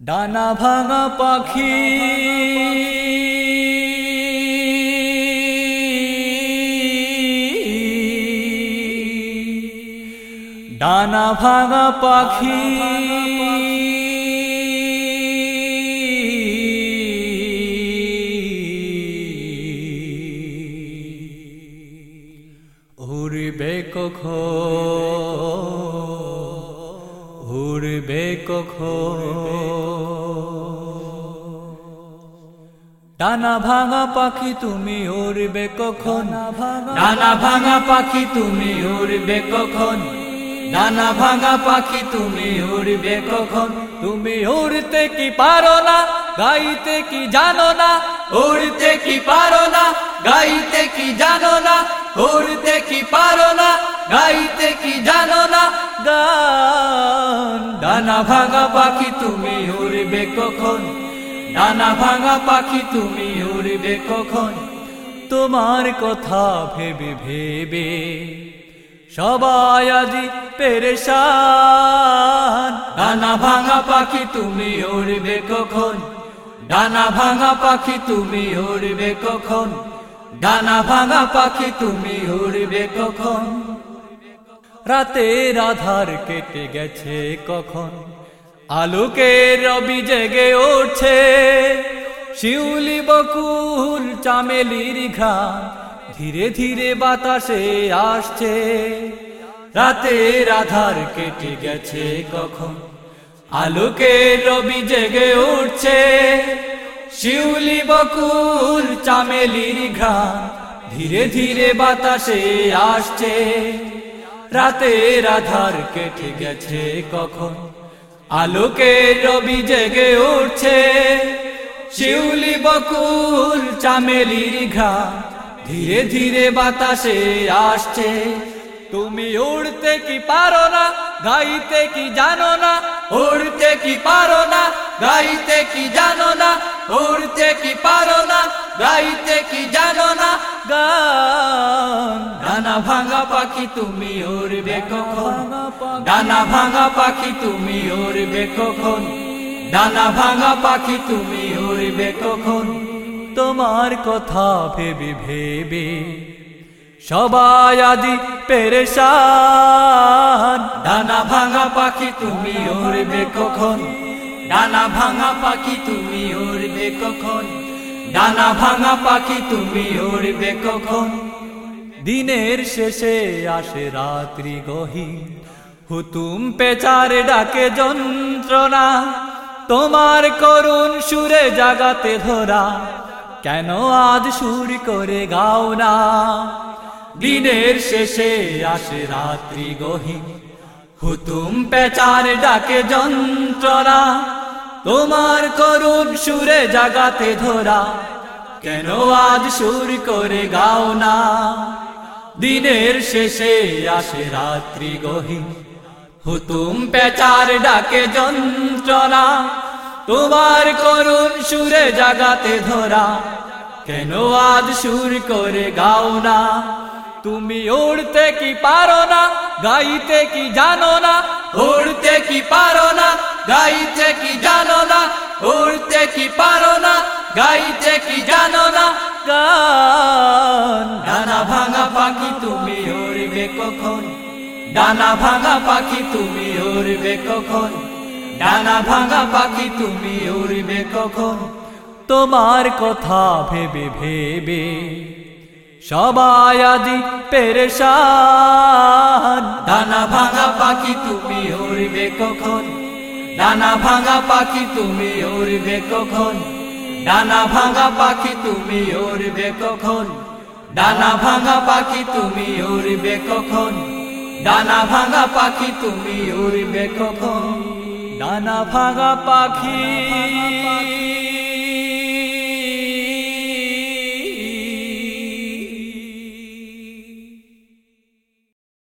ডানা ভাঙা পাখি। ডানা ভাঙা পাখি। উড়বে কখো উড়বে কখো ডানা ভাঙা পাখি তুমি উড়বে কখন? ডানা ভাঙা পাখি তুমি উড়বে কখন? ডানা ভাঙা পাখি তুমি উড়বে কখন? তুমি উড়তে কি পারো না গাইতে কি জানো না? উড়তে কি পারো না গাইতে কি জানো না? উড়তে কি পারো না গাইতে কি জানো না? গান। ডানা ভাঙা পাখি তুমি উড়বে কখন? ডানা ভাঙা পাখি তুমি উড়বে কখন? তোমার কথা ভেবে ভেবে সবাই আজি পেরেশান। ডানা ভাঙা পাখি তুমি উড়বে কখন? ডানা ভাঙা পাখি তুমি উড়বে কখন? ডানা ভাঙা পাখি তুমি উড়বে কখন? রাতের আধার কেটে গেছে কখন? আলোকে রবি জেগে উঠছে শিউলি বকুল চামেলির ঘ্রাণ। ধীরে ধীরে বাতাসে আসছে, রাতের আধার কেটে গেছে কখন। আলোকে রবি জেগে উঠছে, শিউলি বকুল চামেলির ঘ্রাণ। ধীরে ধীরে বাতাসে আসছে, রাতের আধার কেটে গেছে কখন। আলোকে রবি জেগে উঠছে। শিউলি বকুল চামেলির ঘা ধীরে ধীরে বাতাসে আসছে। তুমি উড়তে কি পারো না, গাইতে কি জানো না? উড়তে কি পারো না, গাইতে কি জানো না? উড়তে কি পারো না? গাইতে কি জানো না? গান। ডানা ভাঙা পাখি, তুমি উড়বে কখন? ডানা ভাঙা পাখি, তুমি উড়বে কখন? ডানা ভাঙা পাখি, তুমি উড়বে কখন? তোমার কথা ভেবে ভেবে সবাই আদি পেরেশান। ডানা ভাঙা পাখি, তুমি উড়বে কখন? ডানা ভাঙা পাখি, তুমি উড়বে কখন? ডানা ভাঙা পাখি তুমি উড়বে কখন? দিনের শেষে আসে রাত্রি গহীন। হুতুম পেচার ডাকে যন্ত্রণা। তোমার করুণ সুরে জাগাতে ধরা। কেন আজ সুর করে গাও না? দিনের শেষে আসে রাত্রি গহীন। হুতুম পেচার ডাকে যন্ত্রণা। তোমার করুণ সুরে জাগাতে ধরা। কেন আজ সুর করে গাও না? দিনের শেষে আসে রাত্রি গহীন। হুতুম পেচার ডাকে যন্ত্রণা। তোমার করুণ সুরে জাগাতে ধরা। কেন আজ সুর করে গাও না? তুমি উড়তে কি পারো না? গাইতে কি জানো না? উড়তে কি পারো না? গাইতে কি জানো না উড়তে কি পারো না গাইতে কি জানো না, গান। ডানা ভাঙা পাখি তুমি উড়বে কখন? ডানা ভাঙা পাখি তুমি উড়বে কখন? ডানা ভাঙা পাখি তুমি উড়বে কখন? তোমার কথা ভেবে ভেবে সবাই আদি পেরেশান। ডানা ভাঙা পাখি তুমি উড়বে কখন? ডানা ভাঙা পাখি তুমি উড়বে কখন? ডানা ভাঙা পাখি তুমি উড়বে কখন? ডানা ভাঙা পাখি তুমি উড়বে কখন? ডানা ভাঙা পাখি তুমি উড়বে কখন? ডানা ভাঙা পাখি